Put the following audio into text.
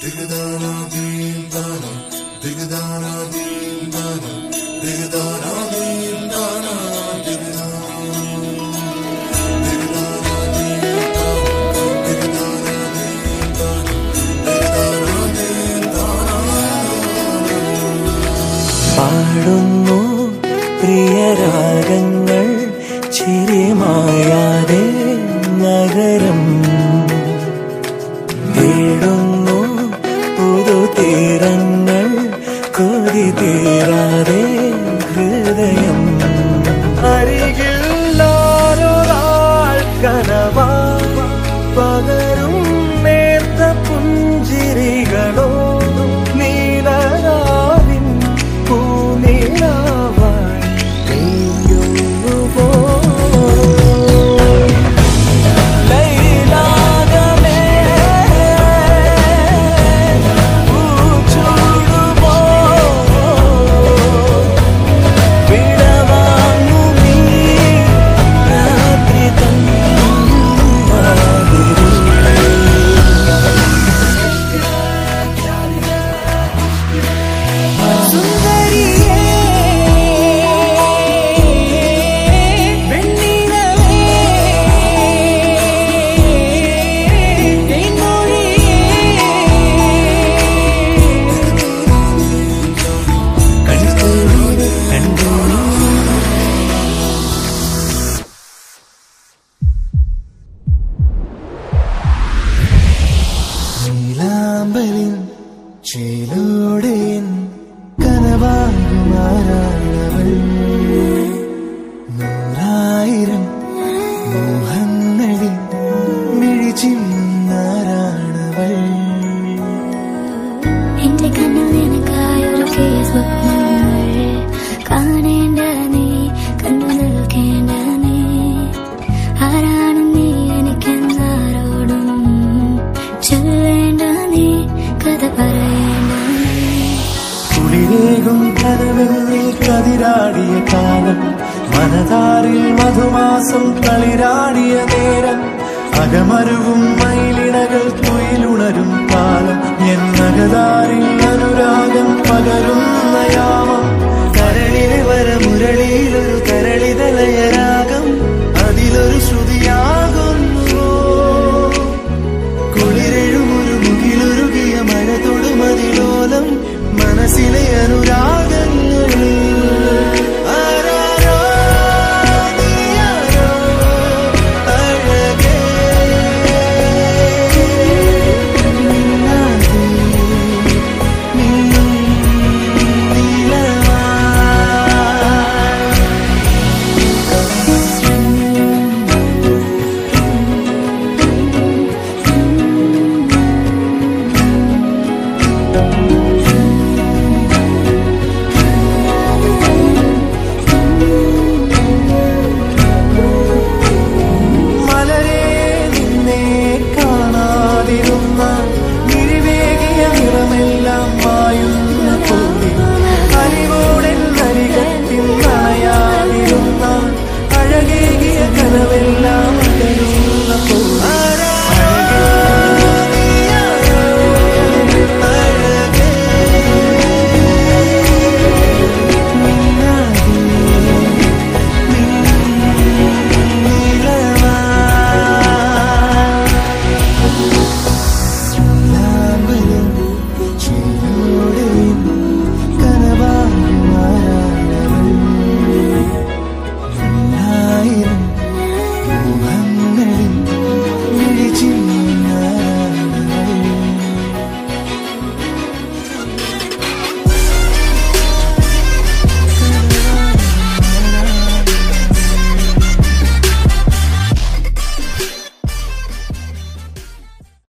ദിഗദാനാദീം ദാനം ദിഗദാനാദീം ദാനം പാടുന്നു പ്രിയരാഗങ്ങൾ ചിരിമായ கனவா பகரும் കഥ പറയണേകും കനവിൽ കതിരാടിയ കാലം. മനതാരിൽ മധുമാസം കളിരാടിയ നേരം. അകമരുവും മൈ